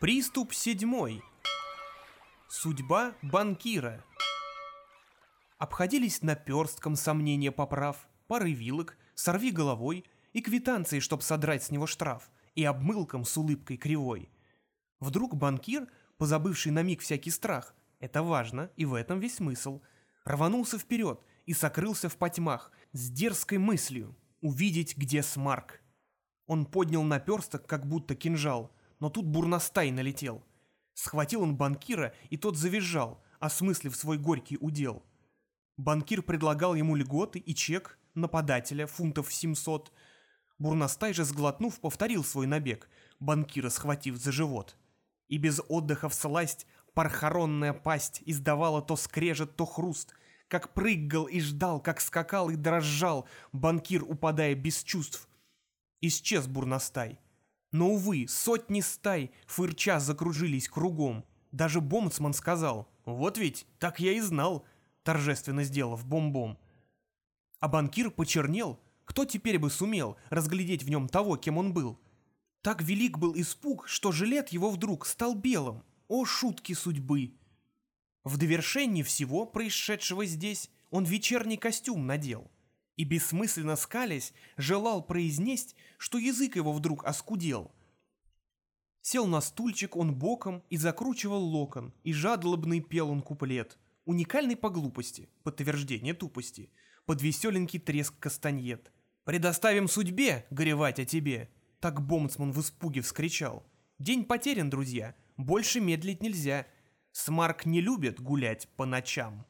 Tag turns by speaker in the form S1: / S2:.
S1: Приступ седьмой. Судьба банкира. Обходились наперстком сомнения поправ, пары вилок, сорви головой и квитанции, чтоб содрать с него штраф, и обмылком с улыбкой кривой. Вдруг банкир, позабывший на миг всякий страх, это важно, и в этом весь смысл, рванулся вперед и сокрылся в потьмах с дерзкой мыслью увидеть, где смарк. Он поднял наперсток, как будто кинжал, но тут бурностай налетел. Схватил он банкира, и тот завизжал, осмыслив свой горький удел. Банкир предлагал ему льготы и чек нападателя фунтов 700. Бурностай же, сглотнув, повторил свой набег, банкира схватив за живот. И без отдыха в сласть пархоронная пасть издавала то скрежет, то хруст, как прыгал и ждал, как скакал и дрожал, банкир, упадая без чувств. Исчез бурностай. Но, увы, сотни стай фырча закружились кругом. Даже бомцман сказал, «Вот ведь, так я и знал», торжественно сделав бомбом. А банкир почернел, кто теперь бы сумел разглядеть в нем того, кем он был? Так велик был испуг, что жилет его вдруг стал белым. О, шутки судьбы! В довершении всего происшедшего здесь он вечерний костюм надел и, бессмысленно скалясь, желал произнесть, что язык его вдруг оскудел. Сел на стульчик он боком и закручивал локон, и жадлобный пел он куплет, уникальный по глупости, подтверждение тупости, под веселенький треск кастаньет. «Предоставим судьбе горевать о тебе!» Так бомцман в испуге вскричал. «День потерян, друзья, больше медлить нельзя. Смарк не любит гулять по ночам».